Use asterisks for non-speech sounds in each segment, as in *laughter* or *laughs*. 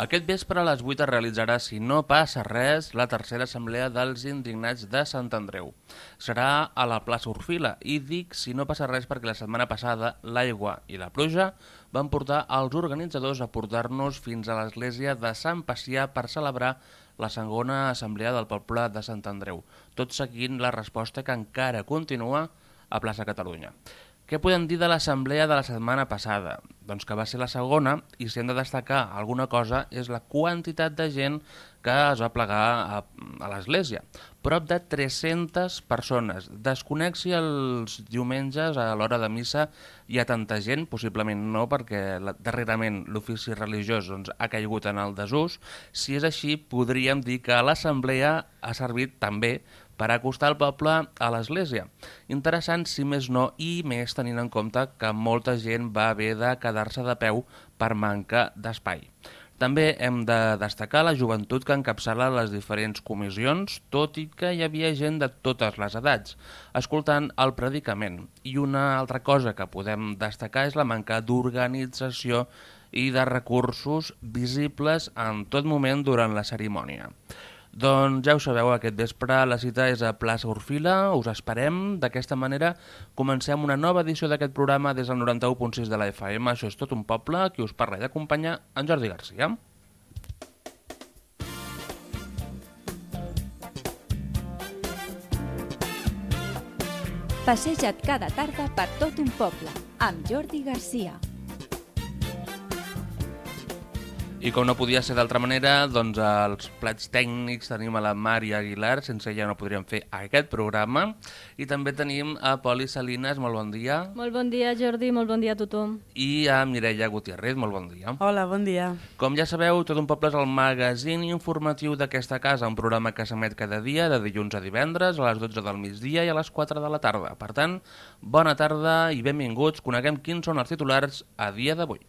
Aquest vespre a les 8 es realitzarà, si no passa res, la tercera assemblea dels indignats de Sant Andreu. Serà a la plaça Orfila i dic si no passa res perquè la setmana passada l'aigua i la pluja van portar els organitzadors a portar-nos fins a l'església de Sant Pacià per celebrar la segona assemblea del poble de Sant Andreu, tot seguint la resposta que encara continua a plaça Catalunya. Què podem dir de l'assemblea de la setmana passada? Doncs que va ser la segona i si hem de destacar alguna cosa és la quantitat de gent que es va plegar a, a l'església. Prop de 300 persones. Desconec si els diumenges a l'hora de missa hi ha tanta gent, possiblement no, perquè la, darrerament l'ofici religiós doncs, ha caigut en el desús. Si és així, podríem dir que l'assemblea ha servit també per acostar el poble a l'església. Interessant, si més no, i més tenint en compte que molta gent va haver de quedar-se de peu per manca d'espai. També hem de destacar la joventut que encapçala les diferents comissions, tot i que hi havia gent de totes les edats, escoltant el predicament. I una altra cosa que podem destacar és la manca d'organització i de recursos visibles en tot moment durant la cerimònia. Doncs ja ho sabeu, aquest vespre la cita és a plaça Orfila, us esperem. D'aquesta manera comencem una nova edició d'aquest programa des del 91.6 de la FM. Això és tot un poble, qui us parla i d'acompanyar en Jordi Garcia. Passeja't cada tarda per tot un poble, amb Jordi Garcia. I com no podia ser d'altra manera, doncs els plats tècnics tenim a la Mari Aguilar, sense ella no podríem fer aquest programa. I també tenim a Poli Salines, molt bon dia. Molt bon dia, Jordi, molt bon dia a tothom. I a Mireia Gutiérrez, molt bon dia. Hola, bon dia. Com ja sabeu, Tot un poble és el magazín informatiu d'aquesta casa, un programa que s'emet cada dia, de dilluns a divendres, a les 12 del migdia i a les 4 de la tarda. Per tant, bona tarda i benvinguts. Coneguem quins són els titulars a dia d'avui.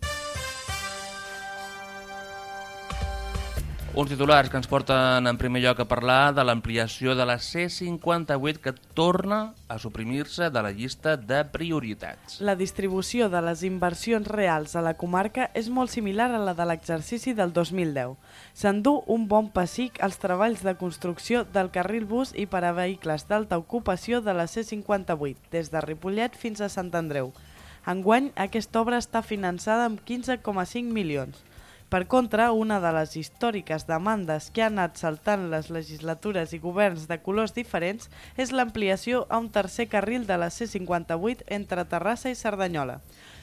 Uns titulars que ens porten en primer lloc a parlar de l'ampliació de la C58 que torna a suprimir-se de la llista de prioritats. La distribució de les inversions reals a la comarca és molt similar a la de l'exercici del 2010. S'endú un bon pessic als treballs de construcció del carril bus i per a vehicles d'alta ocupació de la C58, des de Ripollet fins a Sant Andreu. Enguany, aquesta obra està finançada amb 15,5 milions. Per contra, una de les històriques demandes que han anat saltant les legislatures i governs de colors diferents és l'ampliació a un tercer carril de la C58 entre Terrassa i Cerdanyola.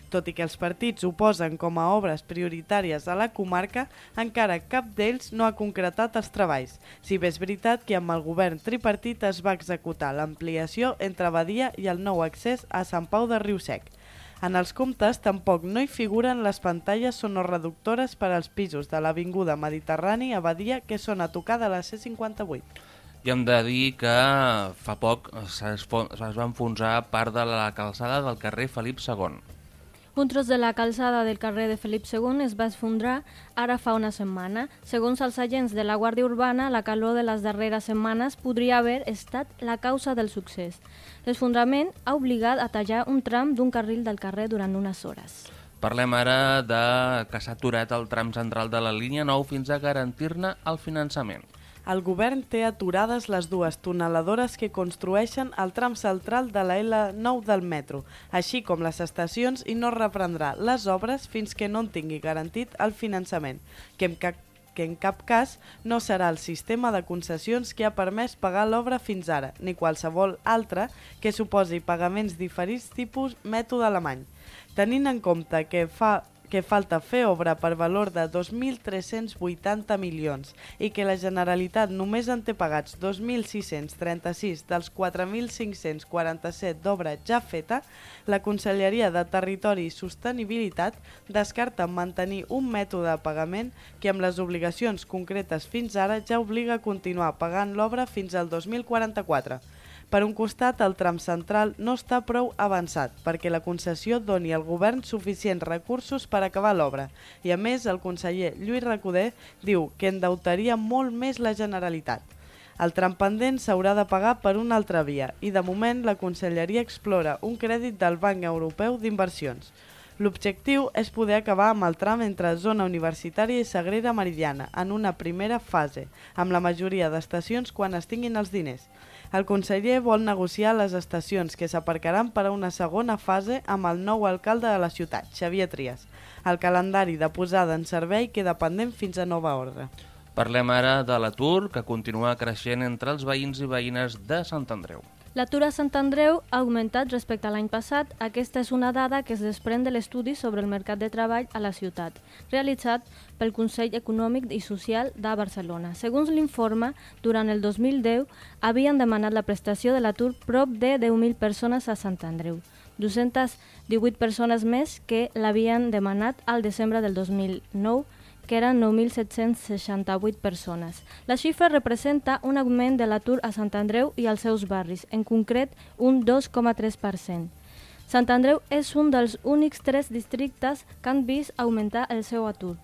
Tot i que els partits ho posen com a obres prioritàries a la comarca, encara cap d'ells no ha concretat els treballs, si bé és veritat que amb el govern tripartit es va executar l'ampliació entre Badia i el nou accés a Sant Pau de Riusec. En els comptes tampoc no hi figuren les pantalles sonoreductores per als pisos de l'Avinguda Mediterrani a Badia que són a tocar de la C58. I hem de dir que fa poc es va enfonsar part de la calçada del carrer Felip II. Un tros de la calçada del carrer de Felip II es va esfondrar ara fa una setmana. Segons els agents de la Guàrdia Urbana, la calor de les darreres setmanes podria haver estat la causa del succés. L'esfondrament ha obligat a tallar un tram d'un carril del carrer durant unes hores. Parlem ara de que s'ha aturat el tram central de la línia 9 fins a garantir-ne el finançament. El govern té aturades les dues tuneladores que construeixen el tram central de la L9 del metro, així com les estacions i no reprendrà les obres fins que no en tingui garantit el finançament, que en cap que en cap cas no serà el sistema de concessions que ha permès pagar l'obra fins ara, ni qualsevol altre que suposi pagaments diferits tipus mètode alemany. Tenint en compte que fa que falta fer obra per valor de 2.380 milions i que la Generalitat només en té pagats 2.636 dels 4.547 d'obra ja feta, la Conselleria de Territori i Sostenibilitat descarta mantenir un mètode de pagament que amb les obligacions concretes fins ara ja obliga a continuar pagant l'obra fins al 2044. Per un costat, el tram central no està prou avançat perquè la concessió doni al govern suficients recursos per acabar l'obra i, a més, el conseller Lluís Recoder diu que endeutaria molt més la Generalitat. El tram pendent s'haurà de pagar per una altra via i, de moment, la Conselleria explora un crèdit del Banc Europeu d'Inversions. L'objectiu és poder acabar amb el tram entre zona universitària i Sagrera Meridiana en una primera fase, amb la majoria d'estacions quan es tinguin els diners. El conseller vol negociar les estacions que s'aparcaran per a una segona fase amb el nou alcalde de la ciutat, Xavier Trias. El calendari de posada en servei queda pendent fins a nova ordre. Parlem ara de l'atur, que continua creixent entre els veïns i veïnes de Sant Andreu. L'atur a Sant Andreu ha augmentat respecte a l'any passat. Aquesta és una dada que es desprèn de l'estudi sobre el mercat de treball a la ciutat, realitzat pel Consell Econòmic i Social de Barcelona. Segons l'informe, durant el 2010 havien demanat la prestació de l'atur prop de 10.000 persones a Sant Andreu, 218 persones més que l'havien demanat al desembre del 2009 que eren 9.768 persones. La xifra representa un augment de l'atur a Sant Andreu i als seus barris, en concret un 2,3%. Sant Andreu és un dels únics tres districtes que han vist augmentar el seu atur,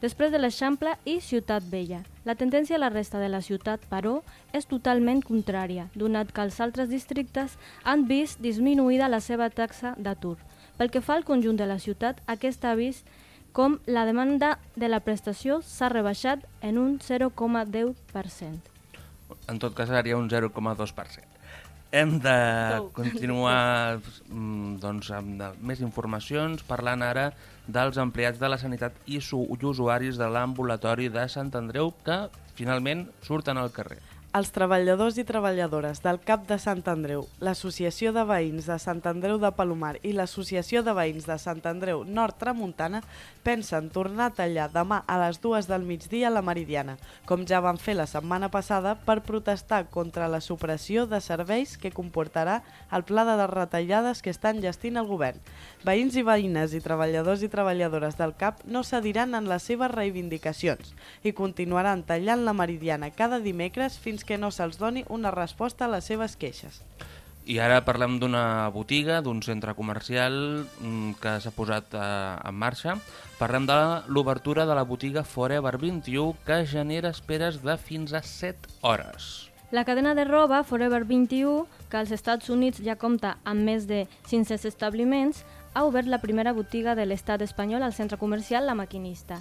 després de l'Eixample i Ciutat Vella. La tendència a la resta de la ciutat, però, és totalment contrària, donat que els altres districtes han vist disminuïda la seva taxa d'atur. Pel que fa al conjunt de la ciutat, aquesta ha vist com la demanda de la prestació s'ha rebaixat en un 0,10%. En tot cas seria un 0,2%. Hem de continuar mm, doncs, amb més informacions parlant ara dels empleats de la sanitat i usuaris de l'ambulatori de Sant Andreu que finalment surten al carrer. Els treballadors i treballadores del CAP de Sant Andreu, l'Associació de Veïns de Sant Andreu de Palomar i l'Associació de Veïns de Sant Andreu Nord Tramuntana pensen tornar a tallar demà a les dues del migdia a la Meridiana, com ja van fer la setmana passada per protestar contra la supressió de serveis que comportarà el pla de retallades que està enllestint el govern. Veïns i veïnes i treballadors i treballadores del CAP no cediran en les seves reivindicacions i continuaran tallant la Meridiana cada dimecres fins fins que no se'ls doni una resposta a les seves queixes. I ara parlem d'una botiga, d'un centre comercial mm, que s'ha posat eh, en marxa. Parlem de l'obertura de la botiga Forever 21 que genera esperes de fins a 7 hores. La cadena de roba Forever 21, que als Estats Units ja compta amb més de 500 establiments, ha obert la primera botiga de l'estat espanyol al centre comercial La Maquinista.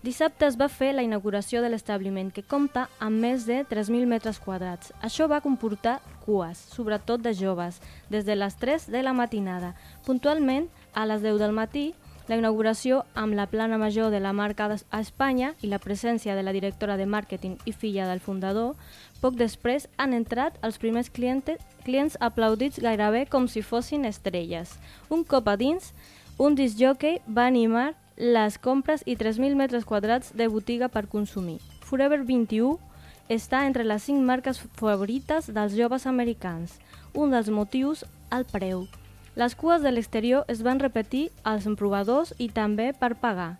Dissabte es va fer la inauguració de l'establiment, que compta amb més de 3.000 metres quadrats. Això va comportar cues, sobretot de joves, des de les 3 de la matinada. Puntualment, a les 10 del matí, la inauguració amb la plana major de la marca a Espanya i la presència de la directora de màrqueting i filla del fundador, poc després han entrat els primers clientes, clients aplaudits gairebé com si fossin estrelles. Un cop a dins, un disjockey va animar les compres i 3.000 metres quadrats de botiga per consumir. Forever 21 està entre les 5 marques favorites dels joves americans. Un dels motius, el preu. Les cues de l'exterior es van repetir als emprovadors i també per pagar.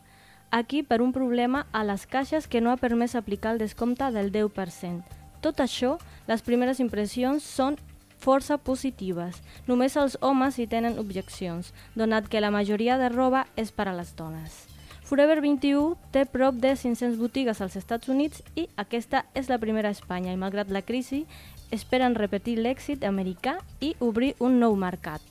Aquí per un problema a les caixes que no ha permès aplicar el descompte del 10%. Tot això, les primeres impressions són força positives. Només els homes hi tenen objeccions, donat que la majoria de roba és per a les dones. Forever 21 té prop de 500 botigues als Estats Units i aquesta és la primera a Espanya i malgrat la crisi esperen repetir l'èxit americà i obrir un nou mercat.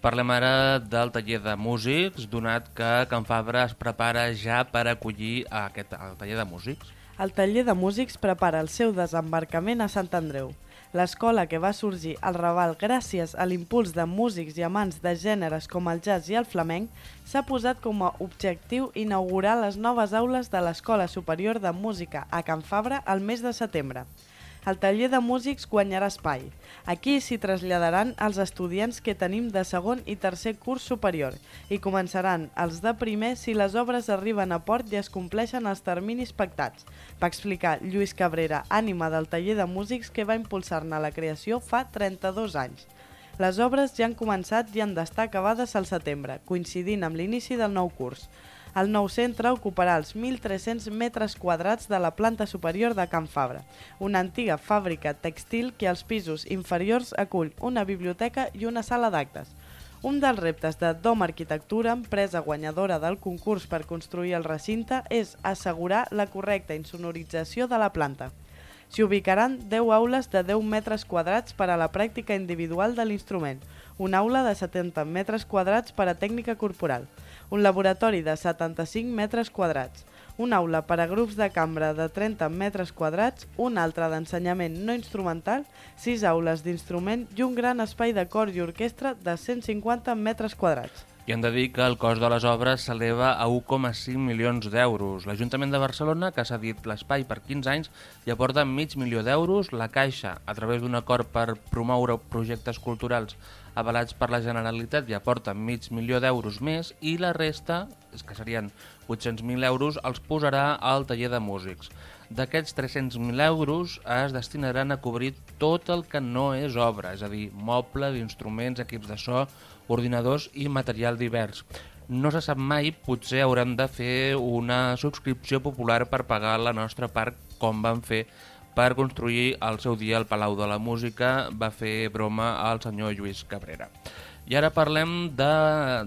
Parlem ara del taller de músics, donat que Can Fabra es prepara ja per acollir aquest, el taller de músics. El taller de músics prepara el seu desembarcament a Sant Andreu. L'escola que va sorgir al Raval gràcies a l'impuls de músics i amants de gèneres com el jazz i el flamenc s'ha posat com a objectiu inaugurar les noves aules de l'Escola Superior de Música a Can Fabra el mes de setembre el taller de músics guanyarà espai. Aquí s'hi traslladaran els estudiants que tenim de segon i tercer curs superior i començaran els de primer si les obres arriben a port i es compleixen els terminis pactats, va explicar Lluís Cabrera, ànima del taller de músics que va impulsar-ne la creació fa 32 anys. Les obres ja han començat i han d'estar acabades al setembre, coincidint amb l'inici del nou curs. El nou centre ocuparà els 1.300 metres quadrats de la planta superior de Can Fabra, una antiga fàbrica textil que als pisos inferiors acull una biblioteca i una sala d'actes. Un dels reptes de Dom Arquitectura, empresa guanyadora del concurs per construir el recinte, és assegurar la correcta insonorització de la planta. S'hi ubicaran 10 aules de 10 metres quadrats per a la pràctica individual de l'instrument, una aula de 70 metres quadrats per a tècnica corporal. Un laboratori de 75 metres quadrats, una aula per a grups de cambra de 30 metres quadrats, una altra d'ensenyament no instrumental, sis aules d'instrument i un gran espai de cor i orquestra de 150 metres quadrats. I hem de dir que el cost de les obres s'eleva a 1,5 milions d'euros. L'Ajuntament de Barcelona, que s'ha dit l'espai per 15 anys, hi aporta mig milió d'euros. La Caixa, a través d'un acord per promoure projectes culturals avalats per la Generalitat, hi aporta mig milió d'euros més i la resta, que serien 800.000 euros, els posarà al taller de músics. D'aquests 300.000 euros es destinaran a cobrir tot el que no és obra, és a dir, mobles, instruments, equips de so, ordinadors i material divers. No se sap mai, potser haurem de fer una subscripció popular per pagar la nostra part, com van fer per construir al seu dia el Palau de la Música, va fer broma al senyor Lluís Cabrera. I ara parlem de,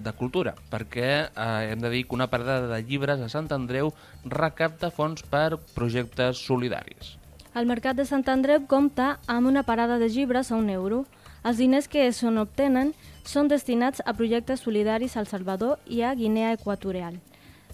de cultura, perquè eh, hem de dir que una parada de llibres a Sant Andreu recapta fons per projectes solidaris. El Mercat de Sant Andreu compta amb una parada de llibres a un euro. Els diners que se n'obtenen són destinats a projectes solidaris al Salvador i a Guinea Equatorial.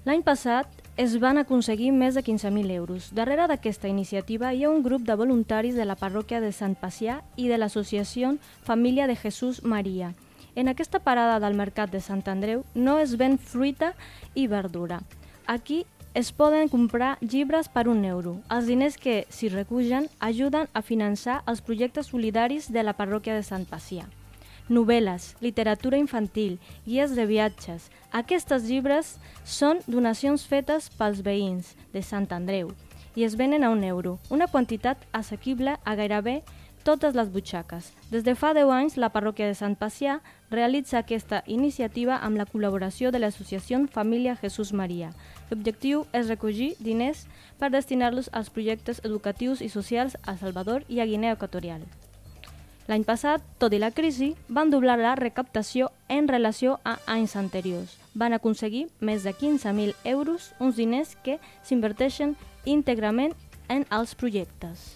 L'any passat es van aconseguir més de 15.000 euros. Darrere d'aquesta iniciativa hi ha un grup de voluntaris de la parròquia de Sant Pacià i de l'associació Família de Jesús Maria. En aquesta parada del Mercat de Sant Andreu no es ven fruita i verdura. Aquí es poden comprar llibres per un euro. Els diners que s'hi recullen ajuden a finançar els projectes solidaris de la parròquia de Sant Pacià novel·les, literatura infantil, guies de viatges. Aquestes llibres són donacions fetes pels veïns de Sant Andreu i es venen a un euro, una quantitat assequible a gairebé totes les butxaques. Des de fa 10 anys, la parròquia de Sant Pacià realitza aquesta iniciativa amb la col·laboració de l'associació Família Jesús Maria. L'objectiu és recollir diners per destinar-los als projectes educatius i socials a Salvador i a Guinea Equatorial. L'any passat, tot i la crisi, van doblar la recaptació en relació a anys anteriors. Van aconseguir més de 15.000 euros, uns diners que s'inverteixen íntegrament en els projectes.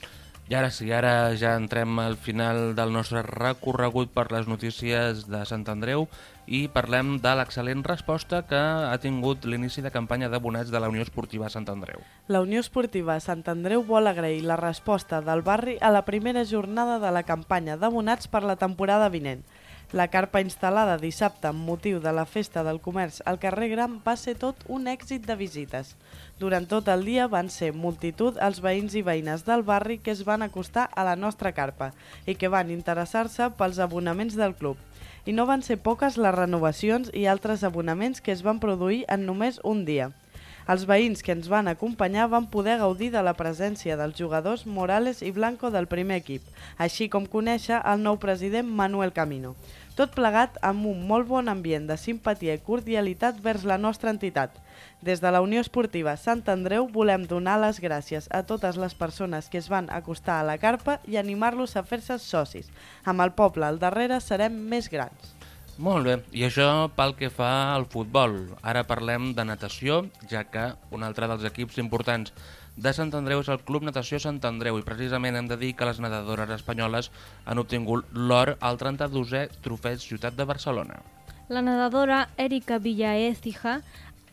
I ara sí, ara ja entrem al final del nostre recorregut per les notícies de Sant Andreu i parlem de l'excel·lent resposta que ha tingut l'inici de campanya d'abonats de la Unió Esportiva Sant Andreu. La Unió Esportiva Sant Andreu vol agrair la resposta del barri a la primera jornada de la campanya d'abonats per la temporada vinent. La carpa instal·lada dissabte amb motiu de la Festa del Comerç al carrer Gran va ser tot un èxit de visites. Durant tot el dia van ser multitud els veïns i veïnes del barri que es van acostar a la nostra carpa i que van interessar-se pels abonaments del club i no van ser poques les renovacions i altres abonaments que es van produir en només un dia. Els veïns que ens van acompanyar van poder gaudir de la presència dels jugadors Morales i Blanco del primer equip, així com conèixer el nou president Manuel Camino. Tot plegat amb un molt bon ambient de simpatia i cordialitat vers la nostra entitat. Des de la Unió Esportiva Sant Andreu volem donar les gràcies a totes les persones que es van acostar a la carpa i animar-los a fer-se socis. Amb el poble al darrere serem més grans. Molt bé, i això pel que fa al futbol. Ara parlem de natació, ja que un altre dels equips importants de Sant Andreu és el Club Natació Sant Andreu i precisament hem de dir que les nedadores espanyoles han obtingut l'or al 32è Trofeig Ciutat de Barcelona. La nedadora Erika Villaécija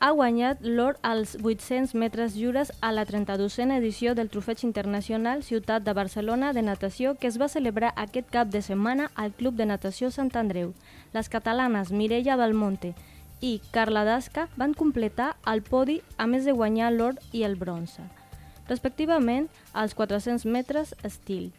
ha guanyat l'or als 800 metres lliures a la 32a edició del Trofeig Internacional Ciutat de Barcelona de Natació que es va celebrar aquest cap de setmana al Club de Natació Sant Andreu. Les catalanes Mireia Belmonte i Carla Dasca van completar el podi a més de guanyar l'or i el bronze, respectivament als 400 metres estil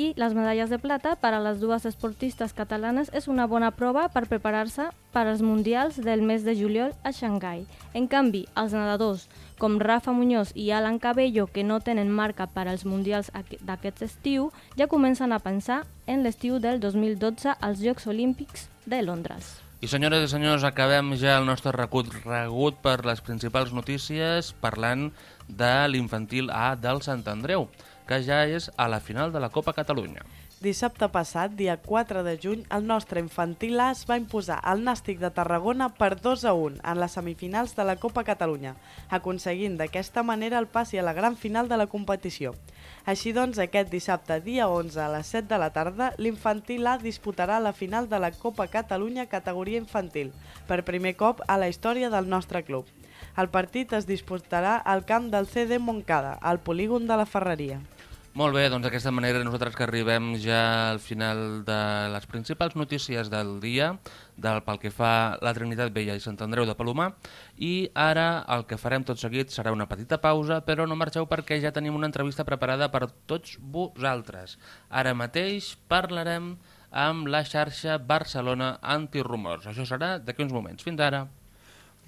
i les medalles de plata per a les dues esportistes catalanes és una bona prova per preparar-se per als Mundials del mes de juliol a Xangai. En canvi, els nedadors com Rafa Muñoz i Alan Cabello, que no tenen marca per als Mundials d'aquest estiu, ja comencen a pensar en l'estiu del 2012 als Jocs Olímpics de Londres. I senyores i senyors, acabem ja el nostre recorregut per les principals notícies parlant de l'infantil A del Sant Andreu que ja és a la final de la Copa Catalunya. Dissabte passat, dia 4 de juny, el nostre infantil A es va imposar al Nàstic de Tarragona per 2 a 1 en les semifinals de la Copa Catalunya, aconseguint d'aquesta manera el passi a la gran final de la competició. Així doncs, aquest dissabte, dia 11 a les 7 de la tarda, l'infantil A disputarà la final de la Copa Catalunya categoria infantil, per primer cop a la història del nostre club. El partit es disputarà al camp del CD Moncada, al polígon de la Ferreria. Molt bé, doncs d'aquesta manera nosaltres que arribem ja al final de les principals notícies del dia del pel que fa la Trinitat Vella i Sant Andreu de Palomar i ara el que farem tot seguit serà una petita pausa però no marxeu perquè ja tenim una entrevista preparada per tots vosaltres. Ara mateix parlarem amb la xarxa Barcelona Antirumors. Això serà d'aquí uns moments. Fins ara.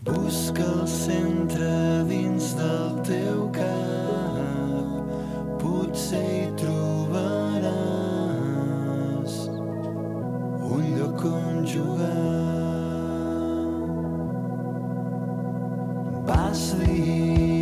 Busca el centre dins del teu cap potser trobaràs. Vas dir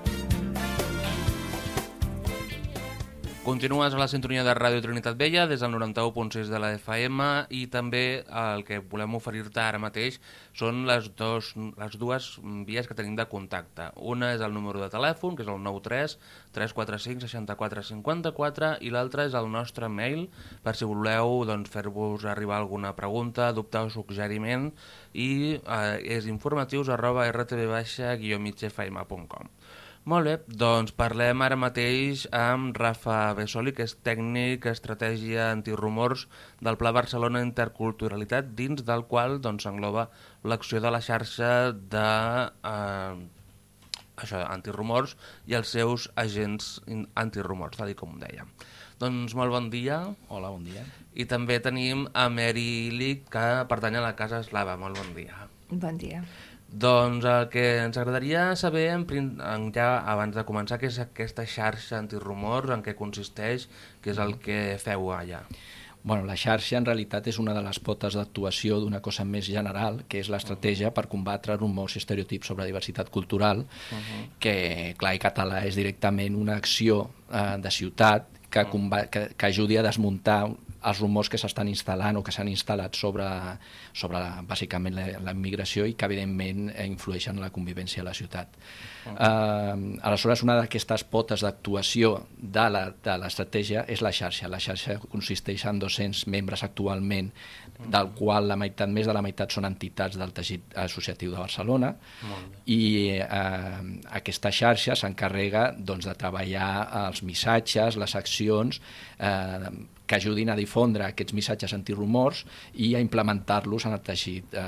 Continues a la sintonia de Ràdio Trinitat Vella des del 91.6 de la FM i també el que volem oferir-te ara mateix són les, dos, les dues vies que tenim de contacte. Una és el número de telèfon, que és el 93 345 64 54 i l'altra és el nostre mail per si voleu doncs, fer-vos arribar alguna pregunta, dubte o suggeriment i eh, és informatius arroba rtb-migfm.com molt bé, doncs parlem ara mateix amb Rafa Besoli, que és tècnic estratègia antirumors del Pla Barcelona Interculturalitat, dins del qual doncs, engloba l'acció de la xarxa de eh, això, antirumors i els seus agents antirumors, tal i com deia. Doncs molt bon dia. Hola, bon dia. I també tenim a Mary Lick, que pertany a la Casa Eslava. Molt bon dia. Bon dia. Doncs el que ens agradaria saber, en, en, ja abans de començar, què és aquesta xarxa antirumors, en què consisteix, què és el que feu allà. Bueno, la xarxa en realitat és una de les potes d'actuació d'una cosa més general, que és l'estratègia per combatre rumors i estereotips sobre diversitat cultural, que, clar, i català és directament una acció eh, de ciutat que, comba que, que ajudi a desmuntar els rumors que s'estan instal·lant o que s'han instal·lat sobre, sobre la, bàsicament la, la immigració i que evidentment influeixen en la convivència a la ciutat. Uh, aleshores, una d'aquestes potes d'actuació de l'estratègia és la xarxa. La xarxa consisteix en 200 membres actualment, del qual la meitat, més de la meitat són entitats del teixit associatiu de Barcelona, i eh, aquesta xarxa s'encarrega doncs, de treballar els missatges, les accions eh, que ajudin a difondre aquests missatges antirumors i a implementar-los en el teixit eh,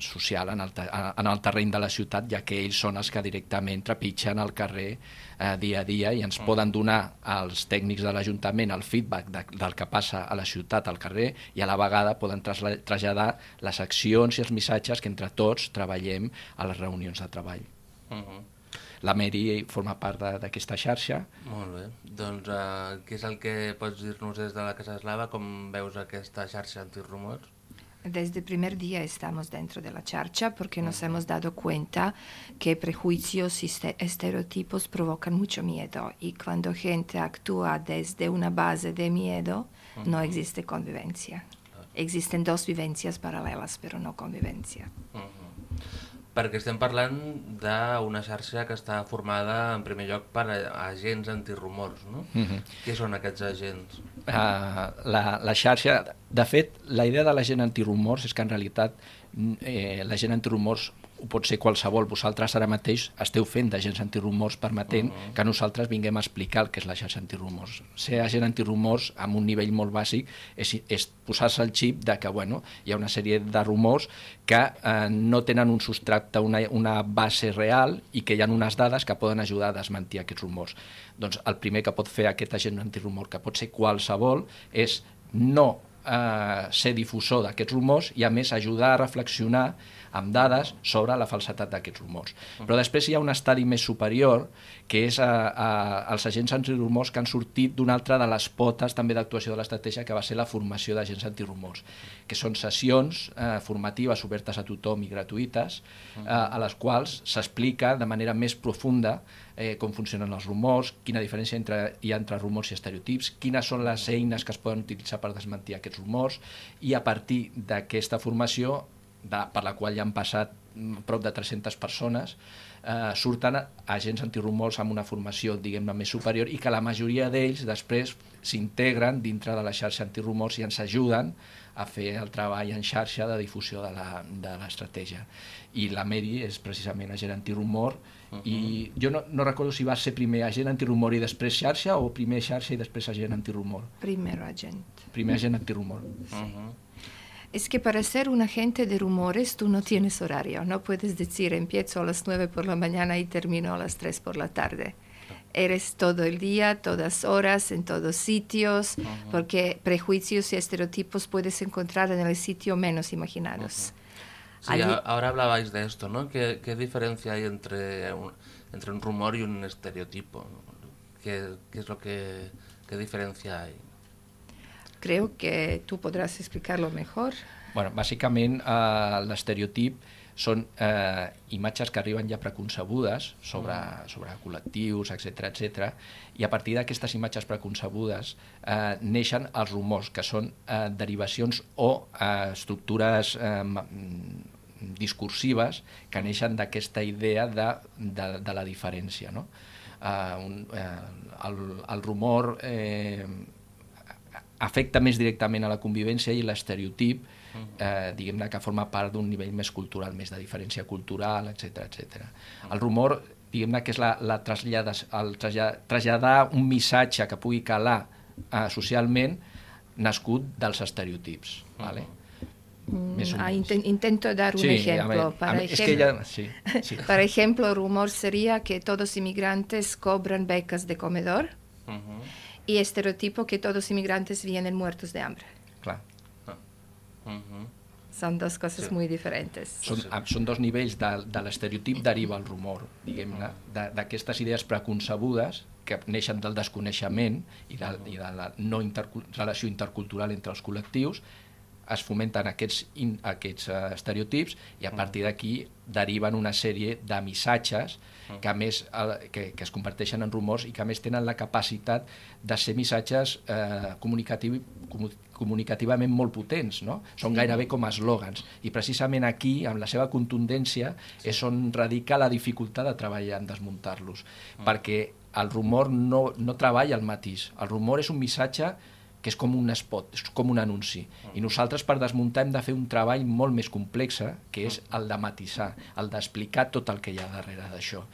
social, en el, en el terreny de la ciutat, ja que ells són els que directament trepitgen al carrer eh, dia a dia i ens poden donar als tècnics de l'Ajuntament el feedback de, del que passa a la ciutat, al carrer, i a la vegada poden traslladar les accions i els missatges que entre tots treballem a les reunions de treball. Uh -huh. La Mary forma part de- d'aquesta xarxa. Molt bé. Doncs uh, què és el que pots dir-nos des de la Casa Eslava? Com veus aquesta xarxa antirumors? Desde el primer día estamos dentro de la charcha porque nos hemos dado cuenta que prejuicios y este- estereotipos provocan mucho miedo y cuando gente actúa desde una base de miedo no existe convivencia. Existen dos vivencias paralelas pero no convivencia. Perquè estem parlant d'una xarxa que està formada en primer lloc per agents antirumors, no? Mhm. Què són aquests agents? Uh, la, la xarxa... De fet, la idea de la gent antirumors és que en realitat mm, eh, la gent antirumors ho pot ser qualsevol. Vosaltres ara mateix esteu fent d'agents antirumors permetent uh -huh. que nosaltres vinguem a explicar el que és la xarxa antirumors. Ser agent antirumors amb un nivell molt bàsic és, és posar-se el xip de que bueno, hi ha una sèrie de rumors que eh, no tenen un substracte, una, una base real i que hi ha unes dades que poden ajudar a desmentir aquests rumors. Doncs el primer que pot fer aquest agent antirumor, que pot ser qualsevol, és no eh, ser difusor d'aquests rumors i a més ajudar a reflexionar amb dades sobre la falsetat d'aquests rumors. Però després hi ha un estadi més superior que és a, a, els agents antirumors que han sortit d'una altra de les potes també d'actuació de l'estratègia que va ser la formació d'agents antirumors, que són sessions eh, formatives obertes a tothom i gratuïtes eh, a les quals s'explica de manera més profunda eh, com funcionen els rumors, quina diferència entre, hi ha entre rumors i estereotips, quines són les eines que es poden utilitzar per desmentir aquests rumors i a partir d'aquesta formació de, per la qual ja han passat mm, prop de 300 persones, eh, surten agents antirumors amb una formació diguem-ne més superior i que la majoria d'ells després s'integren dintre de la xarxa antirumors i ens ajuden a fer el treball en xarxa de difusió de la- de l'estratègia. I la Mary és precisament agent antirumor i jo no, no recordo si va ser primer agent antirumor i després xarxa o primer xarxa i després agent antirumor. Primero agente. Primer agent antirumor. Es que para ser un agente de rumores tú no tienes horario, no puedes decir empiezo a las 9 por la mañana y termino a las 3 por la tarde. Eres todo el día, todas horas, en todos sitios, porque prejuicios y estereotipos puedes encontrar en el sitio menos imaginados. Sí, Allí- ahora hablabais de esto, ¿no? ¿Qué, qué diferencia hay entre un, entre un rumor y un estereotipo? ¿Qué, qué es lo que qué diferencia hay? Creo que tú podrás explicarlo mejor. Bueno, bàsicament, eh, l'estereotip són eh, imatges que arriben ja preconcebudes sobre, sobre col·lectius, etc etc. i a partir d'aquestes imatges preconcebudes eh, neixen els rumors, que són eh, derivacions o eh, estructures eh, mm, discursives que neixen d'aquesta idea de, de, de la diferència. No? Eh, un, eh, el, el rumor eh, afecta més directament a la convivència i l'estereotip, eh, diguem-ne que forma part d'un nivell més cultural, més de diferència cultural, etc etc. El rumor, diguem-ne que és la, la trasllada, el traslladar, traslladar un missatge que pugui calar eh, socialment nascut dels estereotips. Vale? Més o Ah, menys. inten- intento dar un Sí, a ejemplo. a Para es que ejemplo- ya, sí, sí. *laughs* Por ejemplo, el rumor sería que todos inmigrantes cobran becas de comedor Ujú. Y estereotipo que todos inmigrantes vienen muertos de hambre. Clar. Ujú. Son dos cosas Sí. muy diferentes. Són, són dos nivells de, de l'estereotip deriva el rumor, diguem-ne, de- d'aquestes idees preconcebudes que neixen del desconeixement i de, i de la no intercu relació intercultural entre els col·lectius, es fomenten aquests, in, aquests uh, estereotips i a partir d'aquí deriven una sèrie de missatges que a més el, que, que es converteixen en rumors i que a més tenen la capacitat de ser missatges eh, comunicatiu, comu, comunicativament molt potents, no? Són gairebé com eslògans. I precisament aquí, amb la seva contundència, és on radica la dificultat de treballar en desmuntar-los. Perquè el rumor no, no treballa el matís. El rumor és un missatge que és com un spot, és com un anunci. I nosaltres per desmuntar hem de fer un treball molt més complex, que és el de matisar, el d'explicar tot el que hi ha darrere d'això.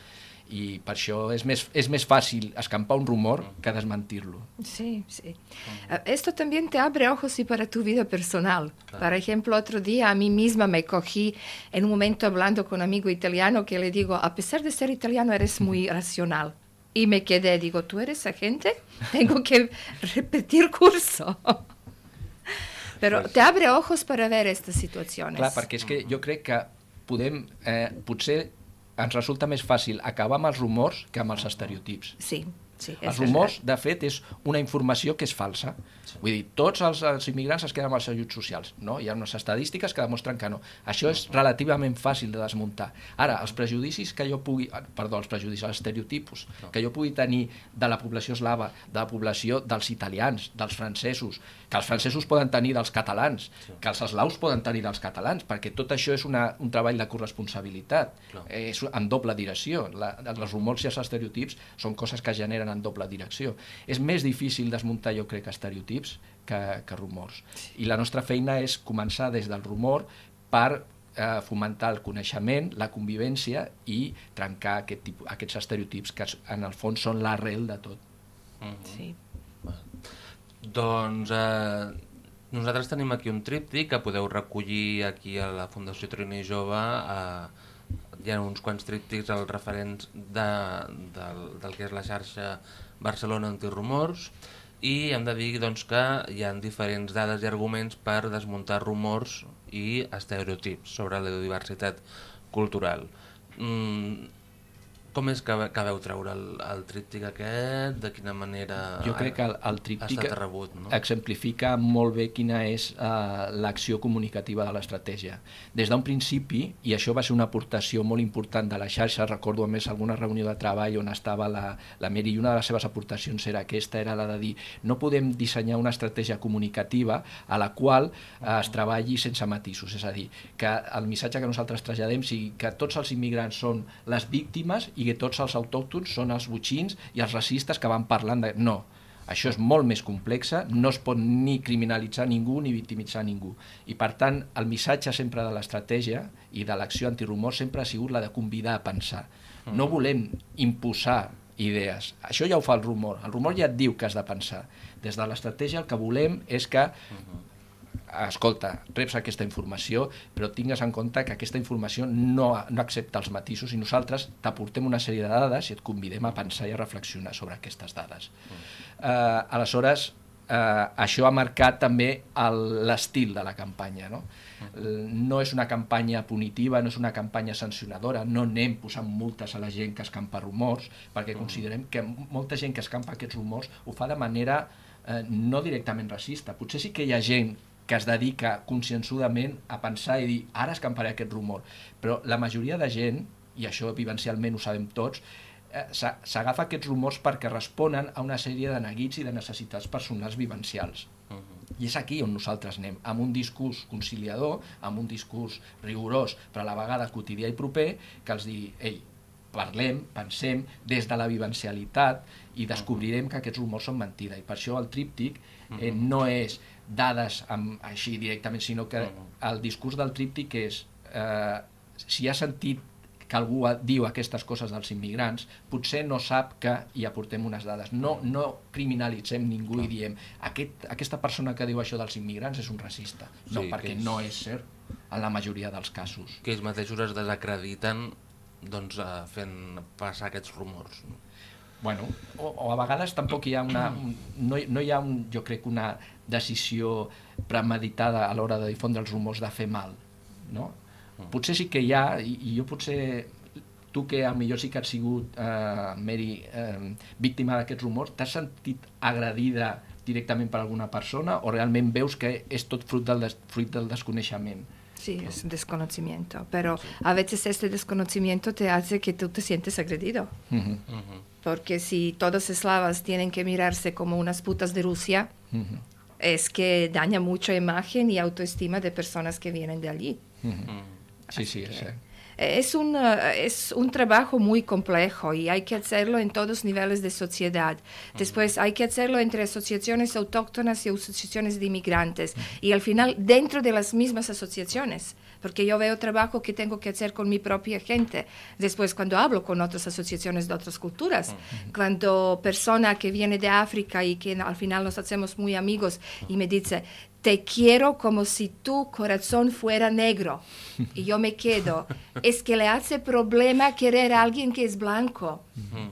I per això és més, és més fàcil escampar un rumor que desmentir-lo. Sí, sí. Uh, esto también te abre ojos y para tu vida personal. Por ejemplo, otro día a mí misma me cogí en un momento hablando con un amigo italiano que le digo, a pesar de ser italiano, eres muy racional. Y me quedé, digo, ¿tú eres agente? *laughs* Tengo que repetir curso. *laughs* Pero Pues- te abre ojos para ver estas situaciones. Clar, perquè és que jo crec que podem, eh, potser ens resulta més fàcil acabar amb els rumors que amb els estereotips. Sí, sí. Els rumors, de fet, és una informació que és falsa. Vull dir, tots els, els immigrants es queden amb els ajuts socials. No? Hi ha unes estadístiques que demostren que no. Això és relativament fàcil de desmuntar. Ara, els prejudicis que jo pugui... ah, Perdó, els prejudicis, els estereotipos que jo pugui tenir de la població eslava, de la població dels italians, dels francesos, que els francesos poden tenir dels catalans, que els eslaus poden tenir dels catalans, perquè tot això és una, un treball de corresponsabilitat. Clar. Eh, és en doble direcció. La, els rumors i els estereotips són coses que es generen en doble direcció. És més difícil desmuntar, jo crec, estereotips que, que rumors. I la nostra feina és començar des del rumor per eh, fomentar el coneixement, la convivència i trencar aquest tipus, aquests estereotips que en el fons són l'arrel de tot. Sí. Doncs eh, nosaltres tenim aquí un tríptic que podeu recollir aquí a la Fundació Trini Jove. Eh, hi ha uns quants tríptics als referents de, del, del que és la xarxa Barcelona Antirumors i hem de dir doncs, que hi ha diferents dades i arguments per desmuntar rumors i estereotips sobre la diversitat cultural. Mm, com és que, que veu treure el, el tríptic aquest? De quina manera Jo crec que el, el tríptic rebut? No? exemplifica molt bé quina és uh, l'acció comunicativa de l'estratègia. Des d'un principi, i això va ser una aportació molt important de la xarxa, recordo a més alguna reunió de treball on estava la, la Meri i una de les seves aportacions era aquesta, era la de dir no podem dissenyar una estratègia comunicativa a la qual uh, es treballi sense matisos, és a dir, que el missatge que nosaltres traslladem sigui que tots els immigrants són les víctimes i que tots els autòctons són els butxins i els racistes que van parlant de... No, això és molt més complexa, no es pot ni criminalitzar ningú ni victimitzar ningú. I per tant, el missatge sempre de l'estratègia i de l'acció antirumor sempre ha sigut la de convidar a pensar. No volem imposar idees. Això ja ho fa el rumor. El rumor ja et diu que has de pensar. Des de l'estratègia el que volem és que escolta, reps aquesta informació, però tingues en compte que aquesta informació no, no accepta els matisos i nosaltres t'aportem una sèrie de dades i et convidem a pensar i a reflexionar sobre aquestes dades. Eh, aleshores, eh, això ha marcat també l'estil de la campanya. No? Eh, no és una campanya punitiva, no és una campanya sancionadora, no anem posant multes a la gent que escampa rumors, perquè considerem que molta gent que escampa aquests rumors ho fa de manera eh, no directament racista. Potser sí que hi ha gent que es dedica conscienzudament a pensar i dir ara escamparé aquest rumor, però la majoria de gent, i això vivencialment ho sabem tots, eh, s'a- s'agafa aquests rumors perquè responen a una sèrie de neguits i de necessitats personals vivencials. I és aquí on nosaltres anem, amb un discurs conciliador, amb un discurs rigorós, però a la vegada quotidià i proper, que els digui, ei, parlem, pensem des de la vivencialitat i descobrirem que aquests rumors són mentida. I per això el tríptic eh, no és dades amb, així directament, sinó que el discurs del tríptic és eh, si ha sentit que algú diu aquestes coses dels immigrants, potser no sap que hi aportem unes dades. No, no criminalitzem ningú i diem aquest, aquesta persona que diu això dels immigrants és un racista. No, Sí, perquè és- no és cert en la majoria dels casos. que ells mateixos es desacrediten doncs, eh, fent passar aquests rumors. no? Bueno, o, o a vegades tampoc hi ha una... Un, no, no hi ha, un, jo crec, una decisió premeditada a l'hora de difondre els rumors de fer mal, no? Potser sí que hi ha, i, i jo potser tu que a millor sí que has sigut, eh, Mary, eh, víctima d'aquests rumors, t'has sentit agredida directament per alguna persona o realment veus que és tot fruit del, des, fruit del desconeixement? Sí, es desconocimiento, pero a veces este desconocimiento te hace que tú te sientes agredido. Uh -huh. Porque si todos eslavas tienen que mirarse como unas putas de Rusia, Uh -huh. Es que daña mucho imagen y autoestima de personas que vienen de allí. Uh -huh. Sí, sí, cert. Es un, eh, es un trabajo muy complejo y hay que hacerlo en todos niveles de sociedad. Después hay que hacerlo entre asociaciones autóctonas y asociaciones de inmigrantes y al final dentro de las mismas asociaciones, porque yo veo trabajo que tengo que hacer con mi propia gente. Después cuando hablo con otras asociaciones de otras culturas, cuando persona que viene de África y que al final nos hacemos muy amigos y me dice, te quiero como si tu corazón fuera negro. Y yo me quedo. *laughs* Es que le hace problema querer a alguien que es blanco.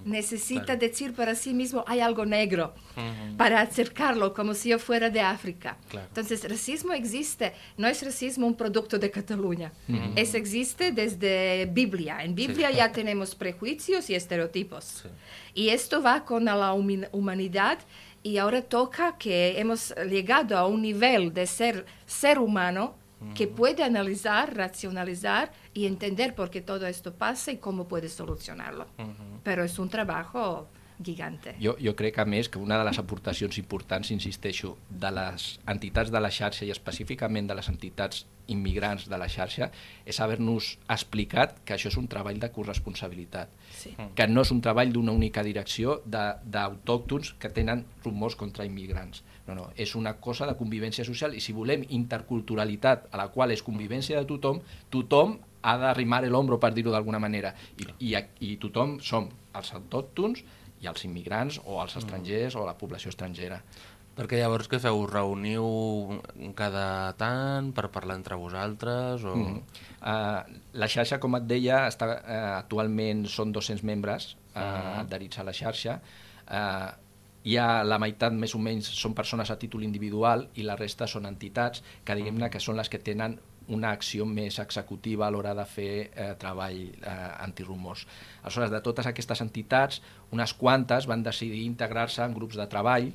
Necesita decir para sí mismo, hay algo negro, para acercarlo como si yo fuera de África. Claro. Entonces, racismo existe. No es racismo un producto de Cataluña. Es existe desde Biblia. En Biblia ya tenemos prejuicios y estereotipos. Y esto va con la humanidad y ahora toca que hemos llegado a un nivel de ser ser humano que puede analizar, racionalizar y entender por qué todo esto pasa y cómo puede solucionarlo. Pero es un trabajo gigante. Jo, jo crec, a més, que una de les aportacions importants, insisteixo, de les entitats de la xarxa i específicament de les entitats immigrants de la xarxa és haver-nos explicat que això és un treball de corresponsabilitat, Sí. que no és un treball d'una única direcció de- d'autòctons que tenen rumors contra immigrants. No, no, és una cosa de convivència social i si volem interculturalitat a la qual és convivència de tothom, tothom ha d'arrimar l'ombro, per dir-ho d'alguna manera. I, i, I tothom som els autòctons i els immigrants o els estrangers o la població estrangera. Perquè llavors què feu? Us reuniu cada tant per parlar entre vosaltres? O... Mm. Uh, la xarxa, com et deia, està, uh, actualment són 200 membres uh, adherits a la xarxa. Uh, hi ha la meitat més o menys són persones a títol individual i la resta són entitats que diguem-ne que són les que tenen una acció més executiva a l'hora de fer eh, treball eh, antirumors. Aleshores, de totes aquestes entitats, unes quantes van decidir integrar-se en grups de treball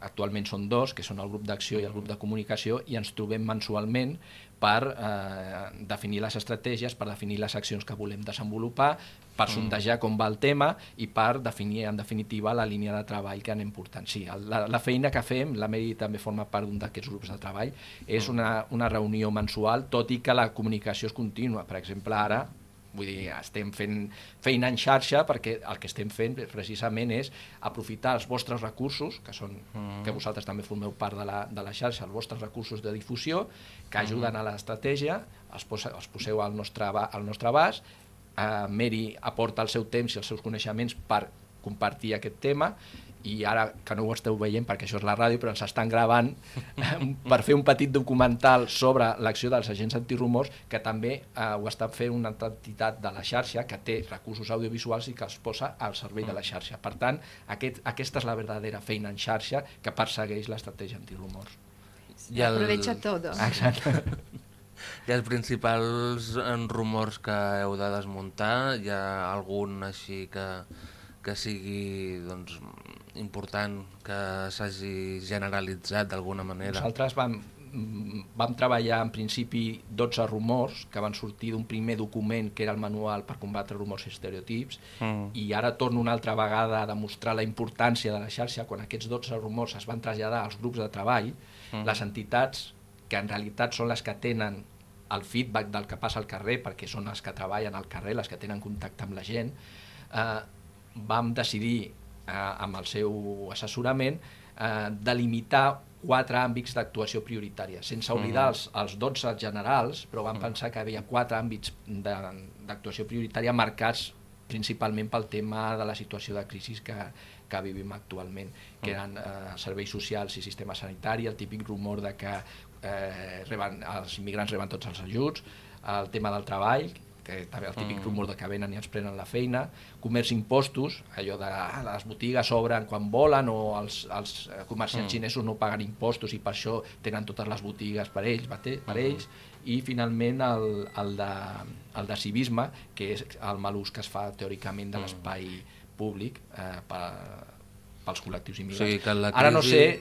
actualment són dos, que són el grup d'acció i el grup de comunicació, i ens trobem mensualment per eh, definir les estratègies, per definir les accions que volem desenvolupar, per sondejar com va el tema i per definir, en definitiva, la línia de treball que anem portant. Sí, la, la feina que fem, la Mary també forma part d'un d'aquests grups de treball, és una, una reunió mensual, tot i que la comunicació és contínua. Per exemple, ara Vull dir, estem fent feina en xarxa perquè el que estem fent precisament és aprofitar els vostres recursos, que són que vosaltres també formeu part de la, de la xarxa, els vostres recursos de difusió, que ajuden a l'estratègia, els, posa, els poseu al nostre, al nostre abast, eh, Mary aporta el seu temps i els seus coneixements per compartir aquest tema i ara que no ho esteu veient perquè això és la ràdio però ens estan gravant per fer un petit documental sobre l'acció dels agents antirumors que també eh, ho està fent una entitat de la xarxa que té recursos audiovisuals i que els posa al servei de la xarxa. Per tant, aquest, aquesta és la verdadera feina en xarxa que persegueix l'estratègia antirumors. I el- Aprovecha todo. Exacte. I els principals eh, rumors que heu de desmuntar, hi ha algun així que, que sigui doncs, important, que s'hagi generalitzat d'alguna manera? Nosaltres vam, vam treballar en principi 12 rumors que van sortir d'un primer document que era el manual per combatre rumors i estereotips Mm. i ara torno una altra vegada a demostrar la importància de la xarxa quan aquests 12 rumors es van traslladar als grups de treball Mm. les entitats que en realitat són les que tenen el feedback del que passa al carrer perquè són les que treballen al carrer, les que tenen contacte amb la gent eh, vam decidir eh, amb el seu assessorament eh, delimitar quatre àmbits d'actuació prioritària, sense oblidar els, els 12 generals, però vam pensar que hi havia quatre àmbits d'actuació prioritària marcats principalment pel tema de la situació de crisi que, que vivim actualment, que eren eh, serveis socials i sistema sanitari, el típic rumor de que eh, reben, els immigrants reben tots els ajuts, el tema del treball, que també el típic Mm. rumor de que venen i ens prenen la feina, comerç impostos, allò de ah, les botigues obren quan volen o els, els eh, comerciants Mm. xinesos no paguen impostos i per això tenen totes les botigues per ells, per Mhm. ells i finalment el, el, de, el de civisme, que és el mal ús que es fa teòricament de Mm. l'espai públic eh, per, pels col·lectius O immigrants. sigui que la Ara no crisi- sé,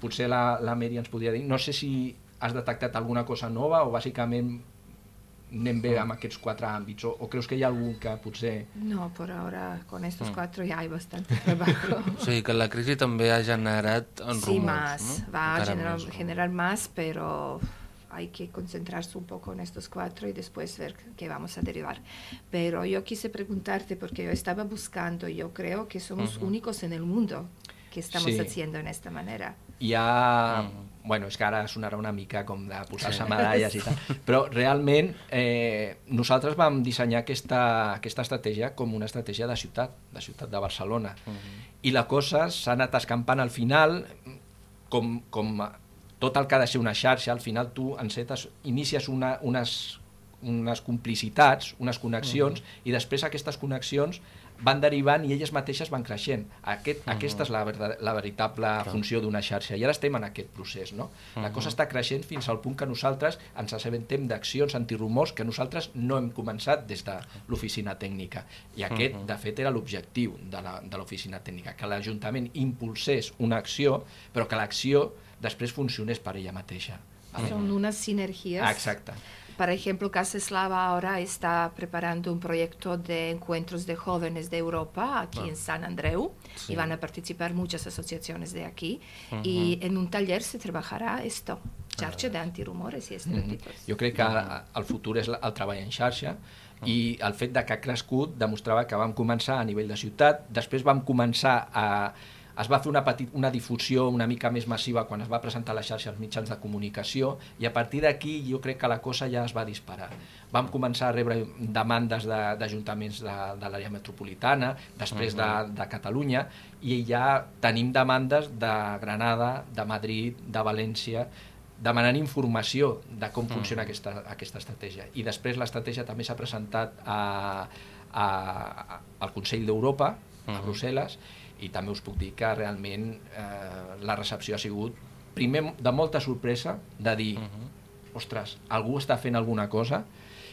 potser la, la Mary ens podria dir, no sé si has detectat alguna cosa nova o bàsicament anem bé amb aquests quatre àmbits o, o creus que hi ha algun que potser... No, por ahora con estos Mm. cuatro ya hay bastante trabajo. *laughs* O sigui que la crisi també ha generat en sí, rumors, más, no? va a Encara generar, més, no? generar más, pero hay que concentrarse un poco en estos cuatro y después ver qué vamos a derivar. Pero yo quise preguntarte, porque yo estaba buscando, y yo creo que somos Ujú. únicos en el mundo que estamos Sí. haciendo en esta manera. Hi ha... Mhm. Bueno, és que ara sonarà una mica com de posar-se Sí. medalles i tal, *laughs* però realment eh, nosaltres vam dissenyar aquesta, aquesta estratègia com una estratègia de ciutat, de ciutat de Barcelona. Mhm. I la cosa s'ha anat escampant al final, com, com tot el que ha de ser una xarxa, al final tu encetes, inicies una, unes, unes complicitats, unes connexions, i després aquestes connexions van derivant i elles mateixes van creixent. Aquest, Mhm. Aquesta és la, verda- la veritable Clar. funció d'una xarxa. I ara estem en aquest procés. No? La Mhm. cosa està creixent fins al punt que nosaltres ens assabentem d'accions antirumors que nosaltres no hem començat des de l'oficina tècnica. I aquest, Mhm. de fet, era l'objectiu de la- de l'oficina tècnica, que l'Ajuntament impulsés una acció, però que l'acció després funcionés per ella mateixa. Vale? Son unas sinergias. Ah, exacte. Por ejemplo, Casa Eslava ahora está preparando un proyecto de encuentros de jóvenes de Europa aquí Ah. en San Andreu Sí. y van a participar muchas asociaciones de aquí Ujú. y en un taller se trabajará esto, charcha de antirumores y estereotipos. Jo crec que ara, el futur és la- el treball en xarxa i el fet de que ha crescut demostrava que vam començar a nivell de ciutat, després vam començar a... Es va fer una, petit, una difusió una mica més massiva quan es va presentar la xarxa als mitjans de comunicació i a partir d'aquí jo crec que la cosa ja es va disparar. Vam començar a rebre demandes de- d'ajuntaments de, de, l'àrea metropolitana, després de, de Catalunya, i ja tenim demandes de Granada, de Madrid, de València, demanant informació de com funciona aquesta, aquesta estratègia. I després l'estratègia també s'ha presentat a, a, al Consell d'Europa, a Mhm. Brussel·les, i també us puc dir que realment eh, la recepció ha sigut, primer, de molta sorpresa, de dir, Mhm. ostres, algú està fent alguna cosa,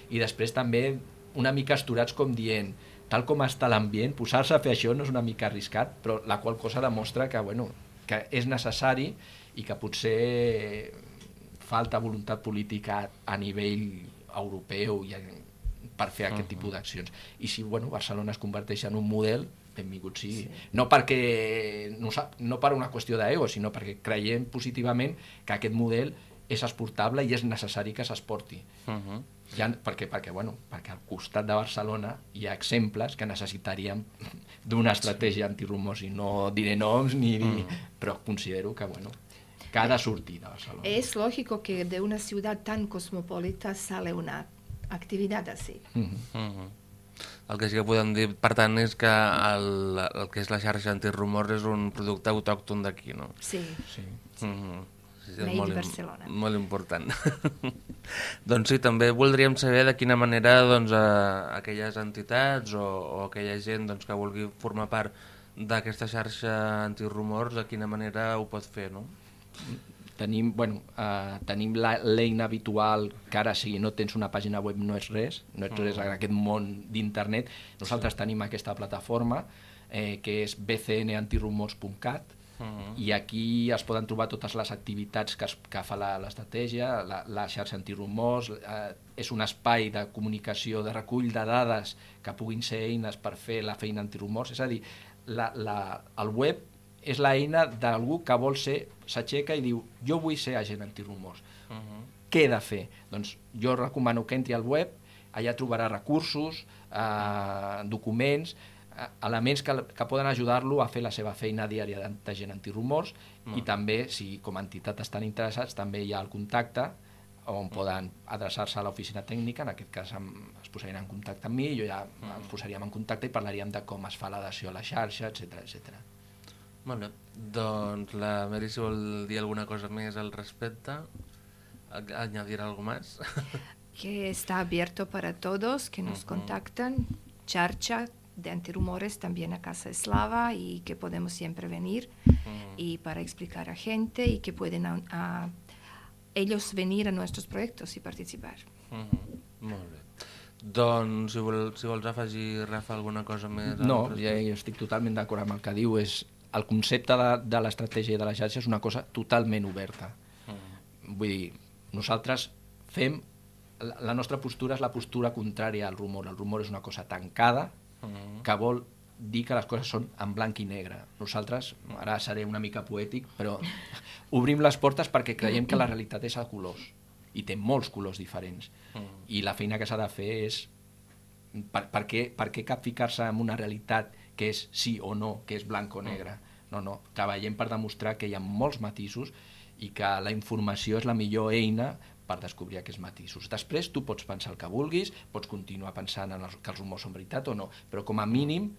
i després també una mica esturats com dient, tal com està l'ambient, posar-se a fer això no és una mica arriscat, però la qual cosa demostra que, bueno, que és necessari i que potser falta voluntat política a nivell europeu i per fer aquest Mhm. tipus d'accions. I si bueno, Barcelona es converteix en un model, benvingut sigui. Sí. No, perquè, no, no per una qüestió d'ego, sinó perquè creiem positivament que aquest model és exportable i és necessari que s'exporti. Mhm. Ja, perquè, perquè, bueno, perquè al costat de Barcelona hi ha exemples que necessitaríem *laughs* d'una estratègia antirumors i no diré noms ni dir, però considero que, bueno, que ha de sortir de Barcelona. Es lógico que de una ciudad tan cosmopolita sale una actividad así. Mhm. Mhm. El que sí que podem dir, per tant, és que el, el que és la xarxa antirumors és un producte autòcton d'aquí, no? Sí. Sí. Mhm. Sí, sí, Made molt, im- Barcelona. Molt important. *laughs* doncs sí, també voldríem saber de quina manera doncs, eh, aquelles entitats o, o aquella gent doncs, que vulgui formar part d'aquesta xarxa antirumors, de quina manera ho pot fer, no? Tenim, bueno, uh, tenim la- l'eina habitual que ara si no tens una pàgina web no és res, no és res en aquest món d'internet. Nosaltres tenim aquesta plataforma eh, que és bcnantirumors.cat Mhm. i aquí es poden trobar totes les activitats que, es, que fa la- l'estratègia, la, la xarxa antirumors, eh, és un espai de comunicació, de recull de dades que puguin ser eines per fer la feina antirumors, és a dir, la, la, el web és l'eina d'algú que vol ser, s'aixeca i diu jo vull ser agent antirumors. Mhm. Què he de fer? Doncs jo recomano que entri al web, allà trobarà recursos, eh, documents, eh, elements que, que poden ajudar-lo a fer la seva feina diària d'agent antirumors i també, si com a entitat estan interessats, també hi ha el contacte on poden adreçar-se a l'oficina tècnica, en aquest cas em, es posarien en contacte amb mi, jo ja ens posaríem en contacte i parlaríem de com es fa l'adhesió a la xarxa, etc etc. Molt bé. Doncs la Mary, si vol dir alguna cosa més al respecte, añadir algo más. *laughs* que está abierto para todos, que nos contactan. Charcha de antirumores también a Casa Eslava y que podemos siempre venir y para explicar a gente y que pueden a- a ellos venir a nuestros proyectos y participar. Mhm. Molt bé. Doncs, si, vol, si vols afegir, Rafa, alguna cosa més... No, ja estic totalment d'acord amb el que diu. És, el concepte de, de l'estratègia de la xarxa és una cosa totalment oberta. Vull dir, nosaltres fem... La, la nostra postura és la postura contrària al rumor. El rumor és una cosa tancada que vol dir que les coses són en blanc i negre. Nosaltres, ara seré una mica poètic, però *laughs* obrim les portes perquè creiem que la realitat és a colors i té molts colors diferents. I la feina que s'ha de fer és per, per, què, per què cap ficar-se en una realitat que és sí o no, que és blanc o negre? No, no, treballem per demostrar que hi ha molts matisos i que la informació és la millor eina per descobrir aquests matisos. Després tu pots pensar el que vulguis, pots continuar pensant en els, que els rumors són veritat o no, però com a mínim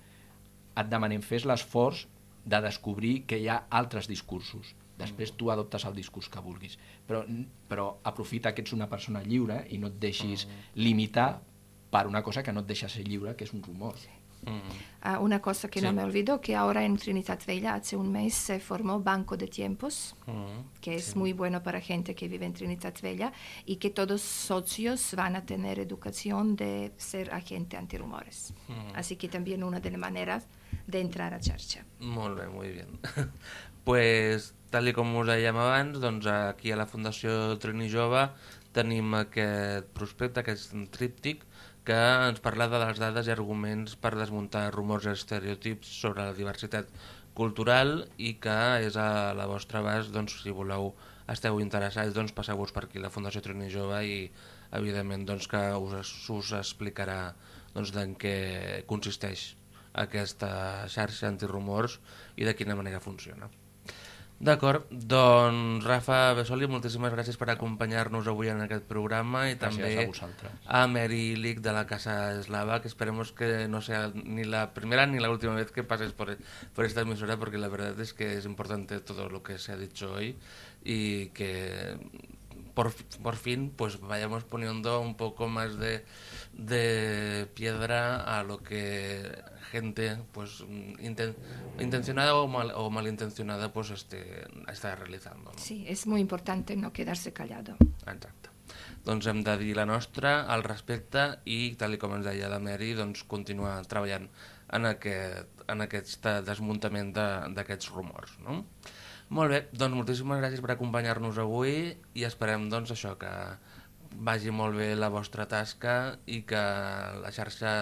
et demanem fes l'esforç de descobrir que hi ha altres discursos. Després tu adoptes el discurs que vulguis. Però, però aprofita que ets una persona lliure i no et deixis limitar per una cosa que no et deixa ser lliure, que és un rumor. Ah, una cosa que no Sí. me olvido, que ahora en Trinidad Vella hace un mes se formó Banco de Tiempos, Mhm. que es muy bueno para gente que vive en Trinidad Vella y que todos socios van a tener educación de ser agente antirumores. Así que también una de las maneras de entrar a Charcha. Molt bé, molt bien. *laughs* pues, tal i com us dèiem abans, doncs aquí a la Fundació Trini Jove tenim aquest prospecte, aquest tríptic, que ens parla de les dades i arguments per desmuntar rumors i estereotips sobre la diversitat cultural i que és a la vostra abast, doncs, si voleu, esteu interessats, doncs passeu-vos per aquí la Fundació Trini Jove i evidentment doncs, que us, us explicarà doncs, en què consisteix aquesta xarxa antirumors i de quina manera funciona. D'acord, doncs Rafa Besoli, moltíssimes gràcies per acompanyar-nos avui en aquest programa i Gràcies també a a Mary Lick de la Casa Eslava, que esperemos que no sea ni la primera ni la última vez que pases por, por esta emisora, porque la verdad es que es importante todo lo que se ha dicho hoy y que por, por fin pues vayamos poniendo un poco más de, de piedra a lo que gente pues inten- intencionada o, mal, o malintencionada pues este, está realizando. ¿no? Sí, es muy importante no quedarse callado. Exacte. Doncs hem de dir la nostra al respecte i, tal com ens deia la Mary, doncs continuar treballant en aquest, en aquest desmuntament de- d'aquests rumors. No? Molt bé, doncs moltíssimes gràcies per acompanyar-nos avui i esperem doncs, això que vagi molt bé la vostra tasca i que la xarxa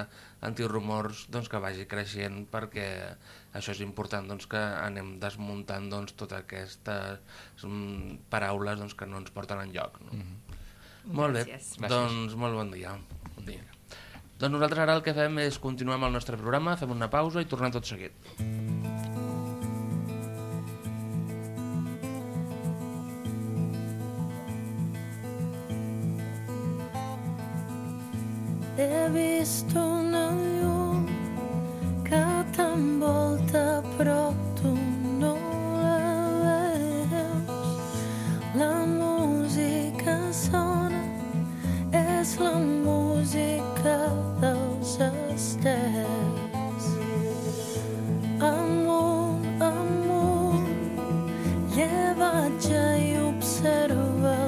antirumors doncs, que vagi creixent perquè això és important doncs, que anem desmuntant doncs, totes aquestes mm, paraules doncs, que no ens porten enlloc. No? Molt bé, Gràcies. doncs molt bon dia. bon dia. Doncs nosaltres ara el que fem és continuar amb el nostre programa, fem una pausa i tornem tot seguit. He vist una llum que t'envolta però tu no la veus. La música sona, és la música dels estels. Amunt, amunt, llevatge i observa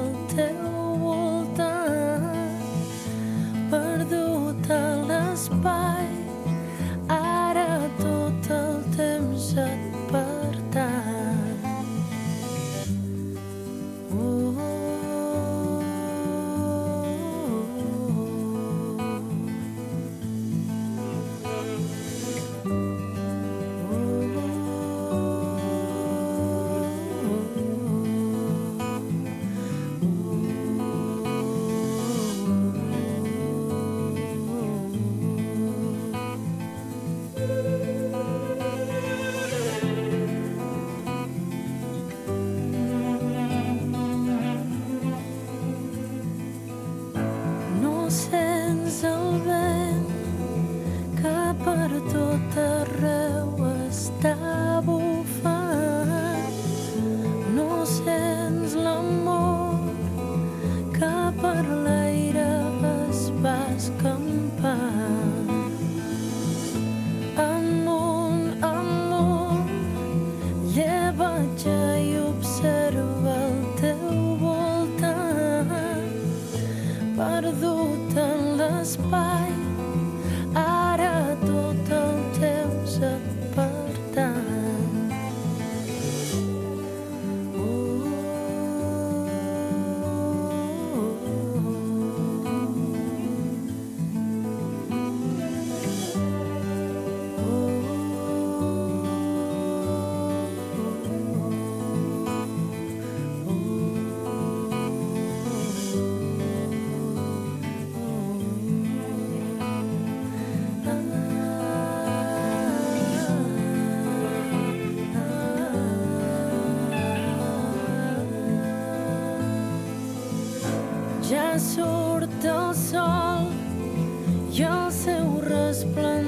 surt el sol. I el seu resplendor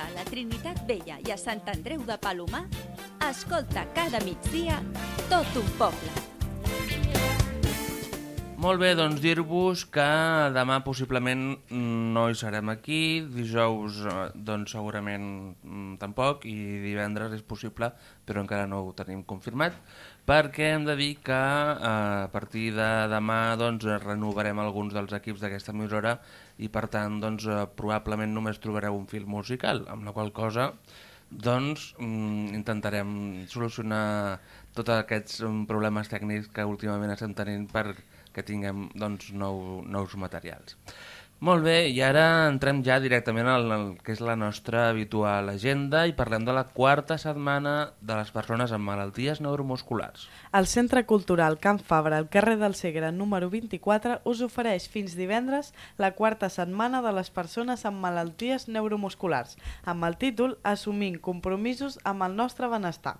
passa a la Trinitat Vella i a Sant Andreu de Palomar, escolta cada migdia tot un poble. Molt bé, doncs dir-vos que demà possiblement no hi serem aquí, dijous eh, doncs segurament mm, tampoc i divendres és possible, però encara no ho tenim confirmat, perquè hem de dir que eh, a partir de demà doncs, renovarem alguns dels equips d'aquesta emissora i per tant doncs, eh, probablement només trobareu un fil musical, amb la qual cosa doncs mm, intentarem solucionar tots aquests mm, problemes tècnics que últimament estem tenint per que tinguem doncs, nou, nous materials. Molt bé, i ara entrem ja directament al, al que és la nostra habitual agenda i parlem de la quarta setmana de les persones amb malalties neuromusculars. El Centre Cultural Can Fabra, al carrer del Segre, número 24, us ofereix fins divendres la quarta setmana de les persones amb malalties neuromusculars, amb el títol Assumint compromisos amb el nostre benestar.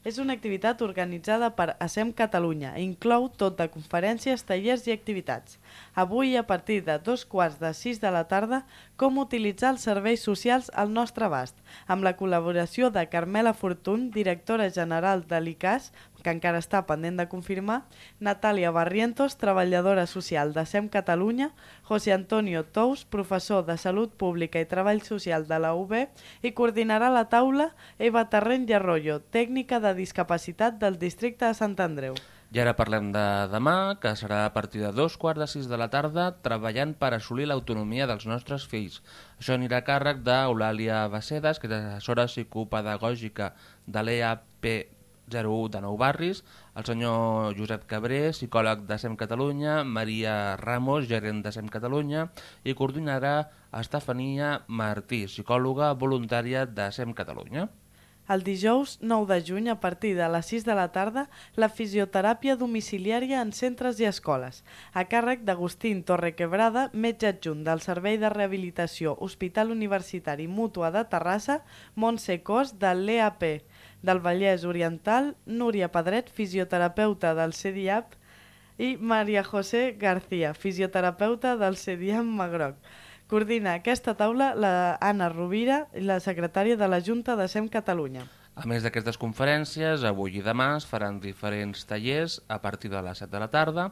És una activitat organitzada per ASEM Catalunya i inclou tot de conferències, tallers i activitats. Avui, a partir de dos quarts de sis de la tarda, com utilitzar els serveis socials al nostre abast, amb la col·laboració de Carmela Fortun, directora general de l'ICAS, que encara està pendent de confirmar, Natàlia Barrientos, treballadora social de SEM Catalunya, José Antonio Tous, professor de Salut Pública i Treball Social de la UB, i coordinarà la taula Eva Terreny i Arroyo, tècnica de discapacitat del districte de Sant Andreu. I ara parlem de demà, que serà a partir de dos quarts de sis de la tarda, treballant per assolir l'autonomia dels nostres fills. Això anirà a càrrec d'Eulàlia Bacedes, que és assessora psicopedagògica de l'EAP 01 de Nou Barris, el senyor Josep Cabré, psicòleg de SEM Catalunya, Maria Ramos, gerent de SEM Catalunya, i coordinarà Estefania Martí, psicòloga voluntària de SEM Catalunya. El dijous 9 de juny, a partir de les 6 de la tarda, la fisioteràpia domiciliària en centres i escoles, a càrrec d'Agustín Torrequebrada, metge adjunt del Servei de Rehabilitació Hospital Universitari Mútua de Terrassa, Montse Cos, de l'EAP del Vallès Oriental, Núria Pedret, fisioterapeuta del CDIAP, i Maria José García, fisioterapeuta del CDIAP Magroc. Coordina aquesta taula la Anna Rovira, la secretària de la Junta de SEM Catalunya. A més d'aquestes conferències, avui i demà es faran diferents tallers a partir de les 7 de la tarda.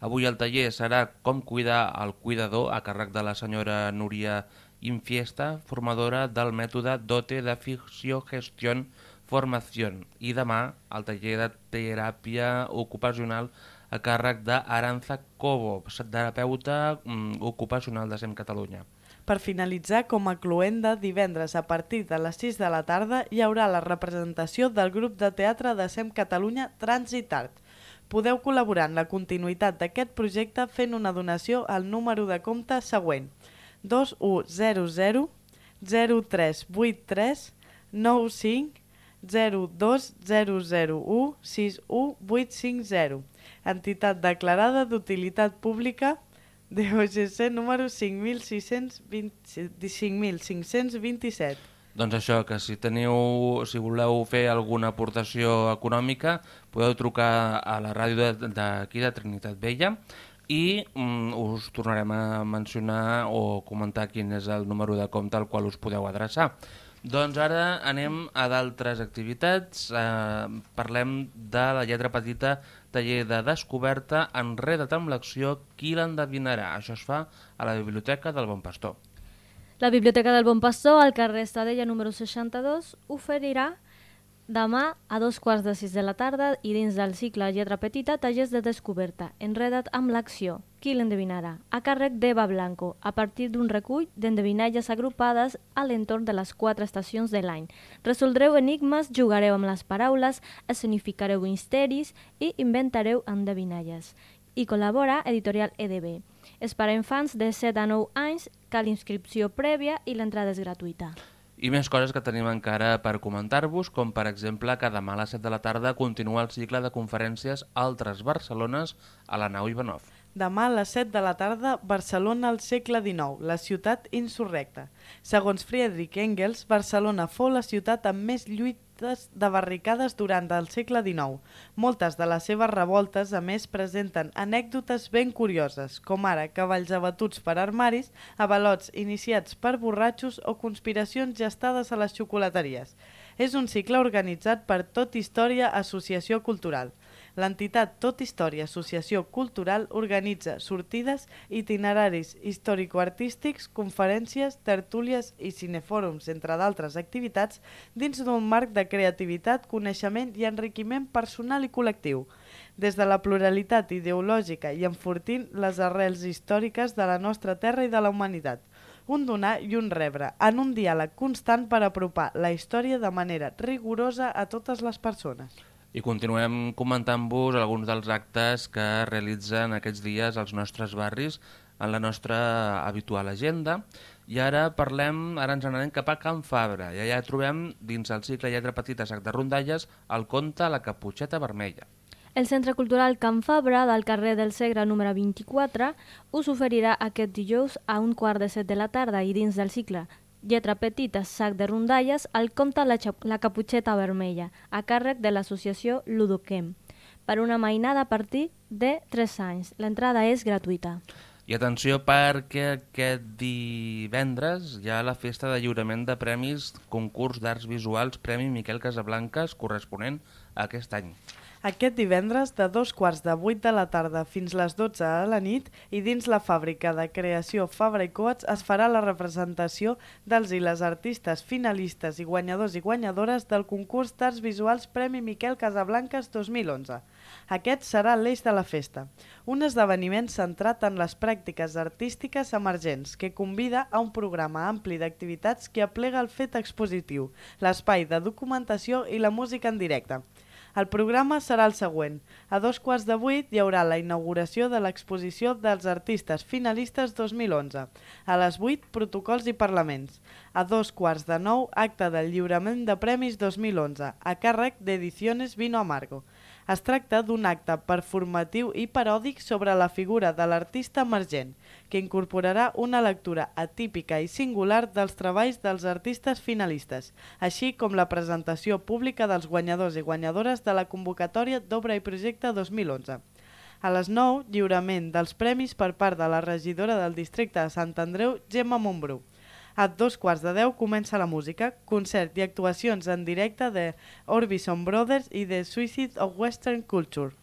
Avui el taller serà Com cuidar el cuidador a càrrec de la senyora Núria Infiesta, formadora del mètode DOTE de Fisiogestión Formación. I demà el taller de teràpia ocupacional a càrrec d'Aranza Cobo, terapeuta mm, ocupacional de SEM Catalunya. Per finalitzar, com a cluenda, divendres a partir de les 6 de la tarda hi haurà la representació del grup de teatre de SEM Catalunya Trànsit Art. Podeu col·laborar en la continuïtat d'aquest projecte fent una donació al número de compte següent 2100 0383 95 02001 61850 entitat declarada d'utilitat pública DOGC número 5620 5527. Doncs això, que si teniu, si voleu fer alguna aportació econòmica, podeu trucar a la ràdio d'aquí de, de Trinitat Vella i mm, us tornarem a mencionar o comentar quin és el número de compte al qual us podeu adreçar. Doncs ara anem a d'altres activitats. Eh, parlem de la lletra petita taller de descoberta enreda't amb l'acció Qui l'endevinarà? Això es fa a la Biblioteca del Bon Pastor. La Biblioteca del Bon Pastor, al carrer Estadella número 62, oferirà demà a dos quarts de sis de la tarda i dins del cicle Lletra Petita, tallers de descoberta, enreda't amb l'acció, qui l'endevinarà, a càrrec d'Eva Blanco, a partir d'un recull d'endevinalles agrupades a l'entorn de les quatre estacions de l'any. Resoldreu enigmes, jugareu amb les paraules, escenificareu misteris i inventareu endevinalles. I col·labora Editorial EDB. És per a infants de 7 a 9 anys, cal inscripció prèvia i l'entrada és gratuïta. I més coses que tenim encara per comentar-vos, com per exemple que demà a les 7 de la tarda continua el cicle de conferències Altres Barcelones a la nau Ivanov. Demà a les 7 de la tarda, Barcelona al segle XIX, la ciutat insurrecta. Segons Friedrich Engels, Barcelona fou la ciutat amb més lluites de barricades durant el segle XIX. Moltes de les seves revoltes, a més, presenten anècdotes ben curioses, com ara cavalls abatuts per armaris, avalots iniciats per borratxos o conspiracions gestades a les xocolateries. És un cicle organitzat per Tot Història Associació Cultural. L'entitat Tot Història Associació Cultural organitza sortides, itineraris històrico-artístics, conferències, tertúlies i cinefòrums, entre d'altres activitats, dins d'un marc de creativitat, coneixement i enriquiment personal i col·lectiu. Des de la pluralitat ideològica i enfortint les arrels històriques de la nostra terra i de la humanitat. Un donar i un rebre, en un diàleg constant per apropar la història de manera rigorosa a totes les persones. I continuem comentant-vos alguns dels actes que realitzen aquests dies als nostres barris en la nostra habitual agenda. I ara parlem, ara ens n'anem cap a Can Fabra. I allà trobem, dins el cicle Lletra Petita Sac de Rondalles, el conte La Caputxeta Vermella. El Centre Cultural Can Fabra, del carrer del Segre número 24, us oferirà aquest dijous a un quart de set de la tarda i dins del cicle Lletra Petita, sac de rondalles, el conte la, la Caputxeta Vermella, a càrrec de l'associació Ludoquem, per una mainada a partir de 3 anys. L'entrada és gratuïta. I atenció perquè aquest divendres hi ha la festa de lliurament de premis concurs d'arts visuals Premi Miquel Casablanques corresponent a aquest any. Aquest divendres, de dos quarts de vuit de la tarda fins les 12 a la nit, i dins la fàbrica de creació Fabra i Coats es farà la representació dels i les artistes finalistes i guanyadors i guanyadores del concurs d'arts visuals Premi Miquel Casablanques 2011. Aquest serà l'eix de la festa, un esdeveniment centrat en les pràctiques artístiques emergents que convida a un programa ampli d'activitats que aplega el fet expositiu, l'espai de documentació i la música en directe. El programa serà el següent. A dos quarts de vuit hi haurà la inauguració de l'exposició dels artistes finalistes 2011. A les 8, protocols i parlaments. A dos quarts de nou, acte del lliurament de premis 2011, a càrrec d'Ediciones Vino Amargo. Es tracta d'un acte performatiu i paròdic sobre la figura de l'artista emergent, que incorporarà una lectura atípica i singular dels treballs dels artistes finalistes, així com la presentació pública dels guanyadors i guanyadores de la convocatòria d'Obra i Projecte 2011. A les 9, lliurament dels premis per part de la regidora del districte de Sant Andreu, Gemma Montbrú. A dos quarts de deu comença la música, concert i actuacions en directe de Orbison Brothers i de Suicide of Western Culture.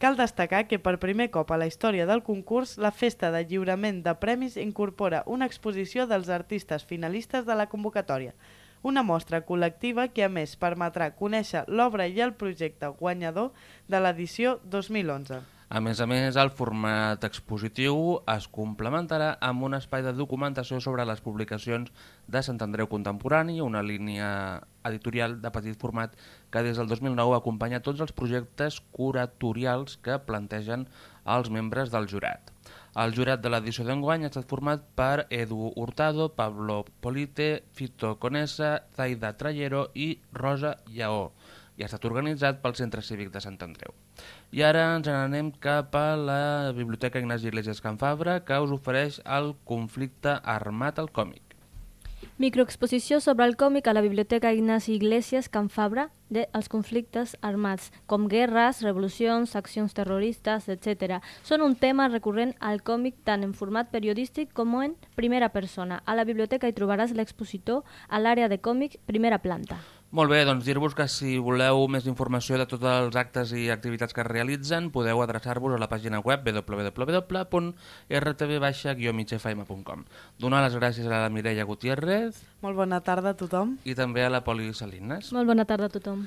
Cal destacar que per primer cop a la història del concurs, la festa de lliurament de premis incorpora una exposició dels artistes finalistes de la convocatòria, una mostra col·lectiva que a més permetrà conèixer l'obra i el projecte guanyador de l'edició 2011. A més a més, el format expositiu es complementarà amb un espai de documentació sobre les publicacions de Sant Andreu Contemporani, una línia editorial de petit format que des del 2009 acompanya tots els projectes curatorials que plantegen els membres del jurat. El jurat de l'edició d'enguany ha estat format per Edu Hurtado, Pablo Polite, Fito Conesa, Zaida Trallero i Rosa Lleó i ha estat organitzat pel Centre Cívic de Sant Andreu. I ara ens n'anem cap a la Biblioteca Ignasi Iglesias Can Fabra, que us ofereix el conflicte armat al còmic. Microexposició sobre el còmic a la Biblioteca Ignasi Iglesias Can Fabra de conflictes armats, com guerres, revolucions, accions terroristes, etc. Són un tema recurrent al còmic tant en format periodístic com en primera persona. A la biblioteca hi trobaràs l'expositor a l'àrea de còmic primera planta. Molt bé, doncs dir-vos que si voleu més informació de tots els actes i activitats que es realitzen, podeu adreçar-vos a la pàgina web www.rtv-migfm.com Donar les gràcies a la Mireia Gutiérrez Molt bona tarda a tothom. i també a la Poli Salines. Molt bona tarda a tothom.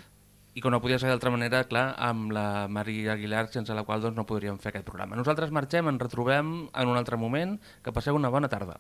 I com no podia ser d'altra manera, clar, amb la Maria Aguilar, sense la qual doncs, no podríem fer aquest programa. Nosaltres marxem, ens retrobem en un altre moment. Que passeu una bona tarda.